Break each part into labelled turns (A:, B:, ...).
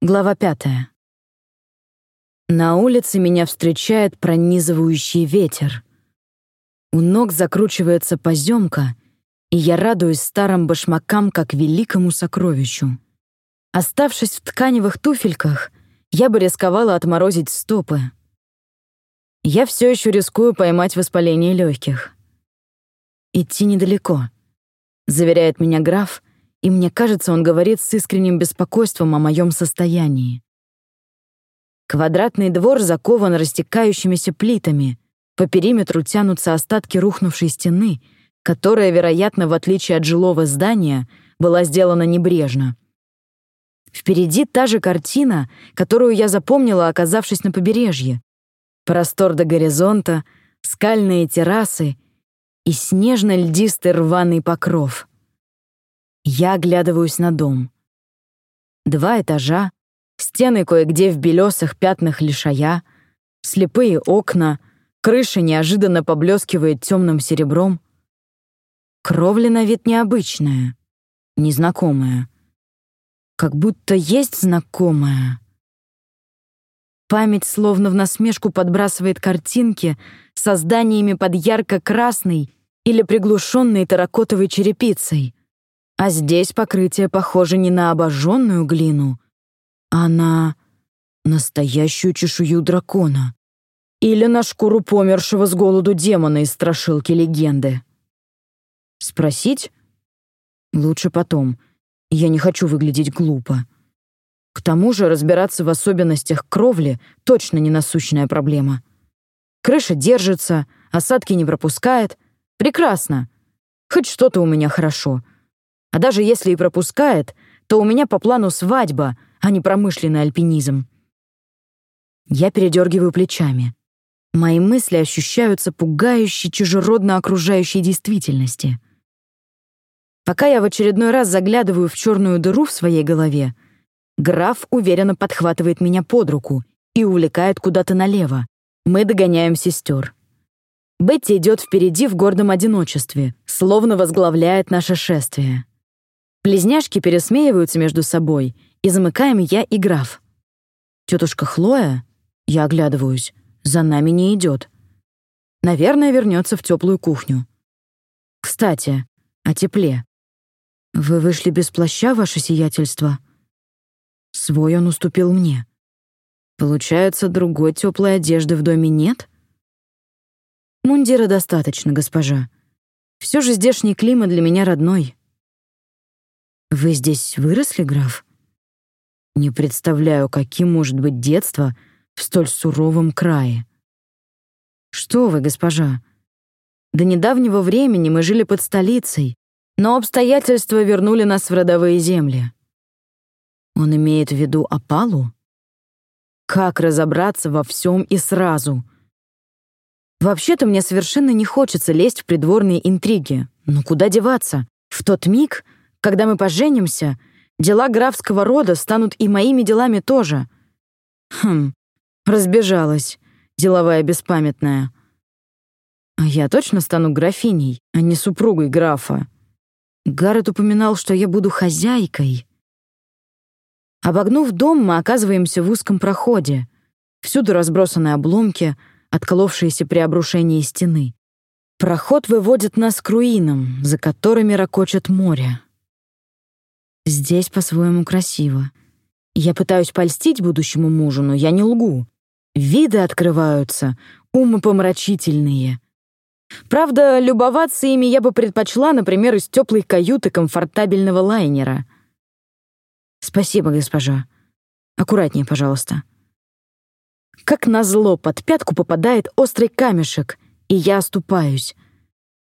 A: Глава пятая. На улице меня встречает пронизывающий ветер. У ног закручивается поземка, и я радуюсь старым башмакам как великому сокровищу. Оставшись в тканевых туфельках, я бы рисковала отморозить стопы. Я все еще рискую поймать воспаление легких. «Идти недалеко», — заверяет меня граф, и мне кажется, он говорит с искренним беспокойством о моем состоянии. Квадратный двор закован растекающимися плитами. По периметру тянутся остатки рухнувшей стены, которая, вероятно, в отличие от жилого здания, была сделана небрежно. Впереди та же картина, которую я запомнила, оказавшись на побережье. Простор до горизонта, скальные террасы и снежно-льдистый рваный покров. Я оглядываюсь на дом. Два этажа, стены кое-где в белесых пятнах лишая, слепые окна, крыша неожиданно поблескивает темным серебром. Кровля на вид необычная, незнакомая. Как будто есть знакомая. Память словно в насмешку подбрасывает картинки со зданиями под ярко-красной или приглушенной терракотовой черепицей. А здесь покрытие похоже не на обожженную глину, а на настоящую чешую дракона. Или на шкуру помершего с голоду демона из страшилки легенды. Спросить? Лучше потом. Я не хочу выглядеть глупо. К тому же разбираться в особенностях кровли точно не насущная проблема. Крыша держится, осадки не пропускает. Прекрасно. Хоть что-то у меня хорошо — а даже если и пропускает, то у меня по плану свадьба, а не промышленный альпинизм. Я передергиваю плечами. Мои мысли ощущаются пугающе чужеродно окружающей действительности. Пока я в очередной раз заглядываю в черную дыру в своей голове, граф уверенно подхватывает меня под руку и увлекает куда-то налево. Мы догоняем сестер. Бетти идет впереди в гордом одиночестве, словно возглавляет наше шествие. Близняшки пересмеиваются между собой, и замыкаем я и граф. Тетушка Хлоя, я оглядываюсь, за нами не идет. Наверное, вернется в теплую кухню. Кстати, о тепле. Вы вышли без плаща, ваше сиятельство? Свой он уступил мне. Получается, другой теплой одежды в доме нет? Мундира достаточно, госпожа. Все же здешний климат для меня родной. Вы здесь выросли, граф? Не представляю, каким может быть детство в столь суровом крае. Что вы, госпожа? До недавнего времени мы жили под столицей, но обстоятельства вернули нас в родовые земли. Он имеет в виду опалу? Как разобраться во всем и сразу? Вообще-то мне совершенно не хочется лезть в придворные интриги. Но куда деваться? В тот миг, когда мы поженимся, дела графского рода станут и моими делами тоже. Хм, разбежалась, деловая беспамятная. А я точно стану графиней, а не супругой графа. Гаррет упоминал, что я буду хозяйкой. Обогнув дом, мы оказываемся в узком проходе. Всюду разбросаны обломки, отколовшиеся при обрушении стены. Проход выводит нас к руинам, за которыми ракочет море. Здесь по-своему красиво. Я пытаюсь польстить будущему мужу, но я не лгу. Виды открываются, умопомрачительные. Правда, любоваться ими я бы предпочла, например, из теплой каюты комфортабельного лайнера. Спасибо, госпожа. Аккуратнее, пожалуйста. Как назло, под пятку попадает острый камешек, и я оступаюсь.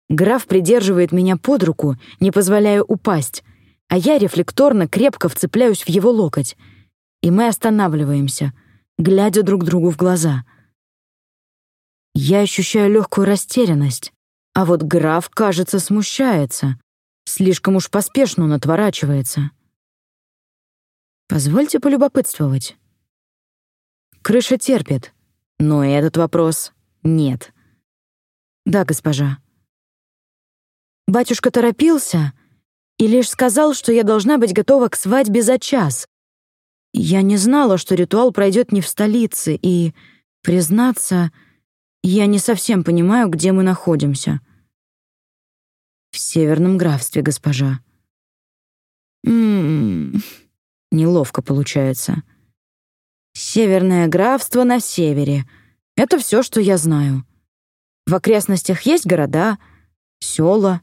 A: Граф придерживает меня под руку, не позволяя упасть, а я рефлекторно крепко вцепляюсь в его локоть, и мы останавливаемся, глядя друг другу в глаза. Я ощущаю легкую растерянность, а вот граф, кажется, смущается. Слишком уж поспешно он отворачивается. Позвольте полюбопытствовать. Крыша терпит, но этот вопрос — нет. Да, госпожа. Батюшка торопился, и лишь сказал, что я должна быть готова к свадьбе за час. Я не знала, что ритуал пройдет не в столице, и, признаться, я не совсем понимаю, где мы находимся. В северном графстве, госпожа. Ммм, неловко получается. Северное графство на севере. Это все, что я знаю. В окрестностях есть города, села.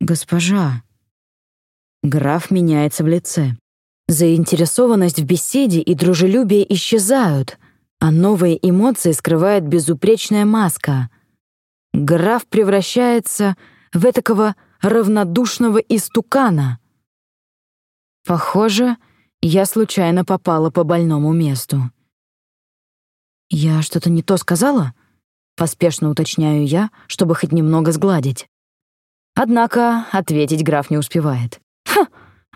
A: Госпожа. Граф меняется в лице. Заинтересованность в беседе и дружелюбие исчезают, а новые эмоции скрывает безупречная маска. Граф превращается в этакого равнодушного истукана. Похоже, я случайно попала по больному месту. «Я что-то не то сказала?» Поспешно уточняю я, чтобы хоть немного сгладить. Однако ответить граф не успевает. «Ха!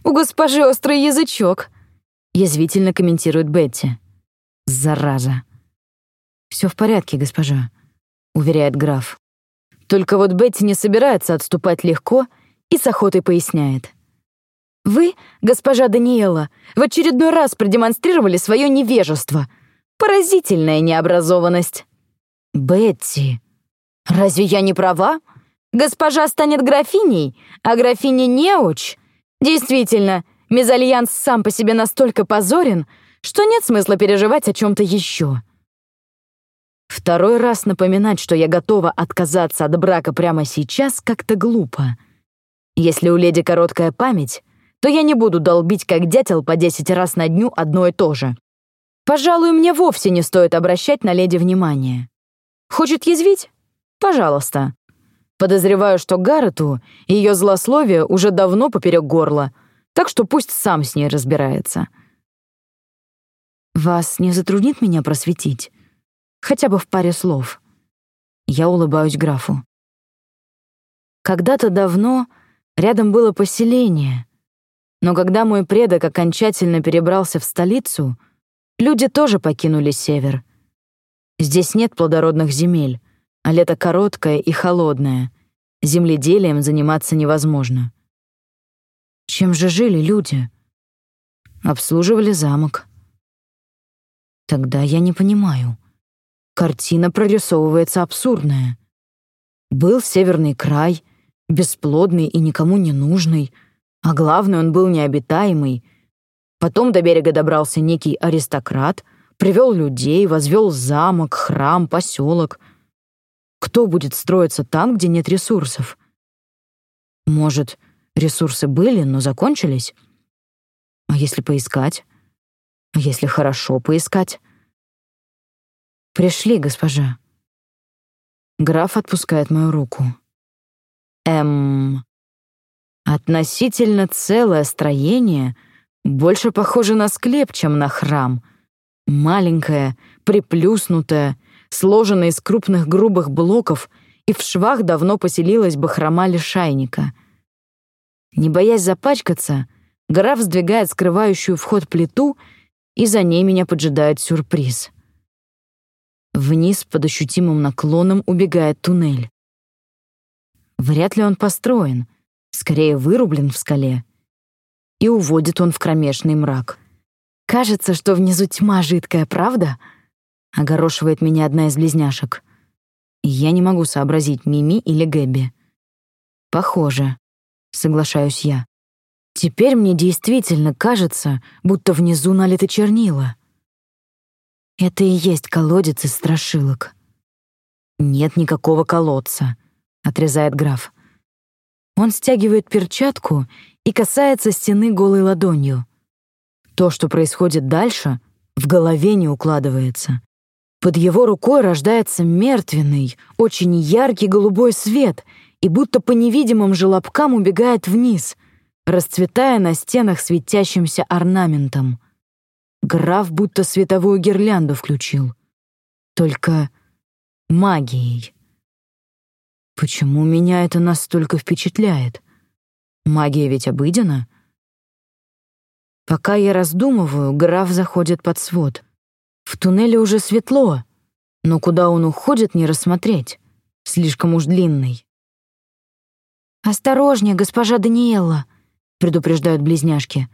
A: У госпожи острый язычок!» Язвительно комментирует Бетти. «Зараза!» «Все в порядке, госпожа», — уверяет граф. Только вот Бетти не собирается отступать легко и с охотой поясняет. «Вы, госпожа Даниэла, в очередной раз продемонстрировали свое невежество. Поразительная необразованность». «Бетти, разве я не права? Госпожа станет графиней, а графиня неуч. Действительно, мезальянс сам по себе настолько позорен, что нет смысла переживать о чем-то еще. Второй раз напоминать, что я готова отказаться от брака прямо сейчас, как-то глупо. Если у леди короткая память, то я не буду долбить как дятел по десять раз на дню одно и то же. Пожалуй, мне вовсе не стоит обращать на леди внимание. Хочет язвить? Пожалуйста. Подозреваю, что Гаррету ее злословие уже давно поперек горла, так что пусть сам с ней разбирается. Вас не затруднит меня просветить? Хотя бы в паре слов. Я улыбаюсь графу. Когда-то давно рядом было поселение, но когда мой предок окончательно перебрался в столицу, люди тоже покинули север. Здесь нет плодородных земель, а лето короткое и холодное. Земледелием заниматься невозможно. Чем же жили люди? Обслуживали замок. Тогда я не понимаю. Картина прорисовывается абсурдная. Был северный край, бесплодный и никому не нужный, а главное, он был необитаемый. Потом до берега добрался некий аристократ, привел людей, возвел замок, храм, поселок. Кто будет строиться там, где нет ресурсов? Может, ресурсы были, но закончились? А если поискать? А если хорошо поискать? Пришли, госпожа. Граф отпускает мою руку. Эм... Относительно целое строение больше похоже на склеп, чем на храм. Маленькое, приплюснутое, сложенное из крупных грубых блоков, и в швах давно поселилась бы хрома лишайника. Не боясь запачкаться, граф сдвигает скрывающую вход плиту, и за ней меня поджидает сюрприз. Вниз под ощутимым наклоном убегает туннель. Вряд ли он построен, скорее вырублен в скале. И уводит он в кромешный мрак. Кажется, что внизу тьма жидкая, правда? Огорошивает меня одна из близняшек. я не могу сообразить, Мими или Гэби. Похоже, соглашаюсь я. Теперь мне действительно кажется, будто внизу налито чернила. Это и есть колодец из страшилок. Нет никакого колодца, отрезает граф. Он стягивает перчатку и касается стены голой ладонью. То, что происходит дальше, в голове не укладывается. Под его рукой рождается мертвенный, очень яркий голубой свет и будто по невидимым желобкам убегает вниз, расцветая на стенах светящимся орнаментом. Граф будто световую гирлянду включил. Только магией. Почему меня это настолько впечатляет? Магия ведь обыдена. Пока я раздумываю, граф заходит под свод. В туннеле уже светло, но куда он уходит, не рассмотреть. Слишком уж длинный. «Осторожнее, госпожа Даниэлла», — предупреждают близняшки.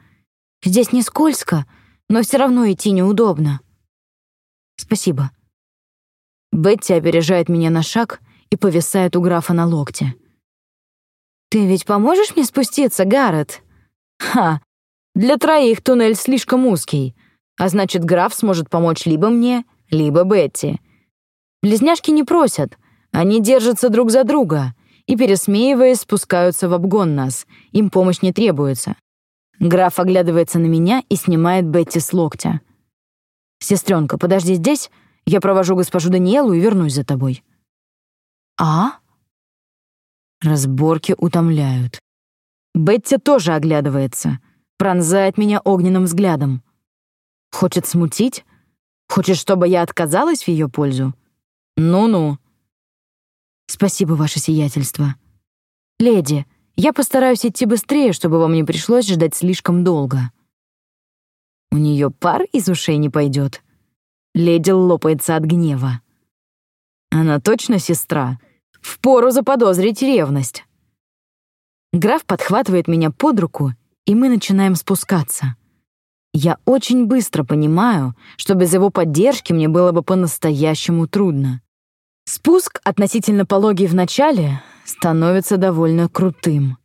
A: Здесь не скользко, но все равно идти неудобно. Спасибо. Бетти опережает меня на шаг и повисает у графа на локте. «Ты ведь поможешь мне спуститься, Гаррет?» «Ха! Для троих туннель слишком узкий, а значит, граф сможет помочь либо мне, либо Бетти. Близняшки не просят, они держатся друг за друга и, пересмеиваясь, спускаются в обгон нас, им помощь не требуется. Граф оглядывается на меня и снимает Бетти с локтя. «Сестренка, подожди здесь, я провожу госпожу Даниэлу и вернусь за тобой». «А?» Разборки утомляют. Бетти тоже оглядывается, пронзает меня огненным взглядом. Хочет смутить? Хочет, чтобы я отказалась в ее пользу? Ну-ну. Спасибо, ваше сиятельство. Леди, я постараюсь идти быстрее, чтобы вам не пришлось ждать слишком долго. У нее пар из ушей не пойдет. Леди лопается от гнева. Она точно сестра? Впору заподозрить ревность. Граф подхватывает меня под руку, и мы начинаем спускаться. Я очень быстро понимаю, что без его поддержки мне было бы по-настоящему трудно. Спуск, относительно пологий в начале, становится довольно крутым.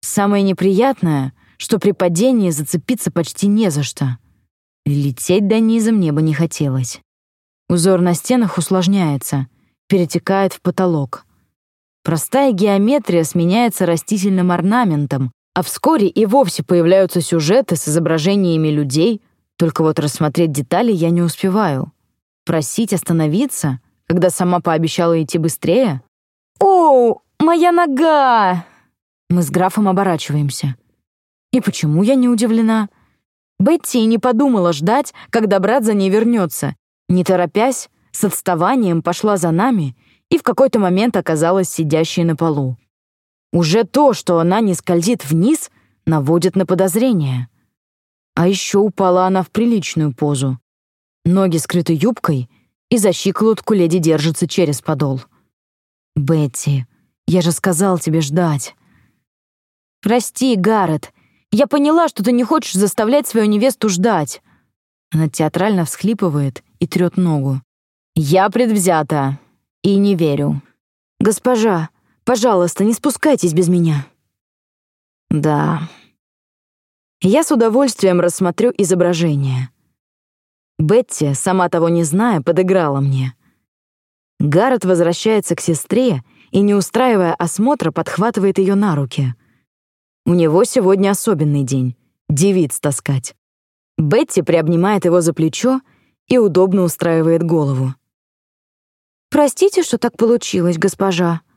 A: Самое неприятное, что при падении зацепиться почти не за что. Лететь до низа мне бы не хотелось. Узор на стенах усложняется — перетекает в потолок. Простая геометрия сменяется растительным орнаментом, а вскоре и вовсе появляются сюжеты с изображениями людей, только вот рассмотреть детали я не успеваю. Просить остановиться, когда сама пообещала идти быстрее? «О, моя нога!» Мы с графом оборачиваемся. И почему я не удивлена? Бетти не подумала ждать, когда брат за ней вернется. Не торопясь, с отставанием пошла за нами и в какой-то момент оказалась сидящей на полу. Уже то, что она не скользит вниз, наводит на подозрение. А еще упала она в приличную позу. Ноги скрыты юбкой, и за щиколотку леди держится через подол. «Бетти, я же сказал тебе ждать». «Прости, Гаррет, я поняла, что ты не хочешь заставлять свою невесту ждать». Она театрально всхлипывает и трёт ногу. «Я предвзята и не верю. Госпожа, пожалуйста, не спускайтесь без меня». «Да». Я с удовольствием рассмотрю изображение. Бетти, сама того не зная, подыграла мне. Гаррет возвращается к сестре и, не устраивая осмотра, подхватывает ее на руки. У него сегодня особенный день — девиц таскать. Бетти приобнимает его за плечо и удобно устраивает голову. «Простите, что так получилось, госпожа», —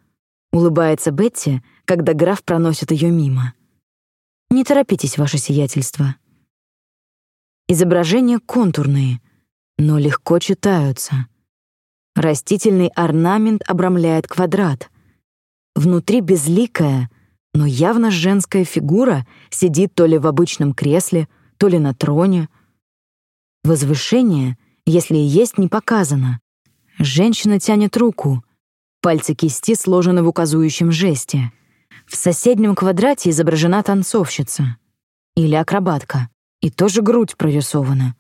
A: улыбается Бетти, когда граф проносит ее мимо. «Не торопитесь, ваше сиятельство». Изображения контурные, но легко читаются. Растительный орнамент обрамляет квадрат. Внутри безликая, но явно женская фигура сидит то ли в обычном кресле, то ли на троне. Возвышение, если и есть, не показано. Женщина тянет руку. Пальцы кисти сложены в указующем жесте. В соседнем квадрате изображена танцовщица. Или акробатка. И тоже грудь прорисована.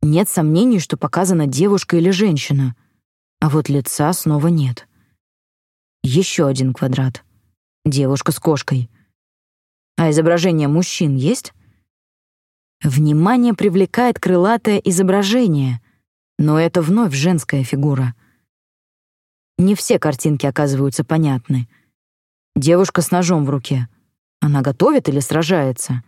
A: Нет сомнений, что показана девушка или женщина. А вот лица снова нет. Еще один квадрат. Девушка с кошкой. А изображение мужчин есть? Внимание привлекает крылатое изображение, но это вновь женская фигура. Не все картинки оказываются понятны. Девушка с ножом в руке. Она готовит или сражается?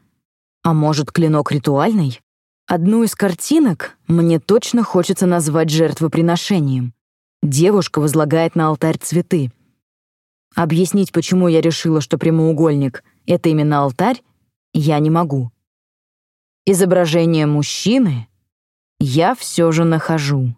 A: А может, клинок ритуальный? Одну из картинок мне точно хочется назвать жертвоприношением. Девушка возлагает на алтарь цветы. Объяснить, почему я решила, что прямоугольник — это именно алтарь, я не могу. Изображение мужчины я все же нахожу.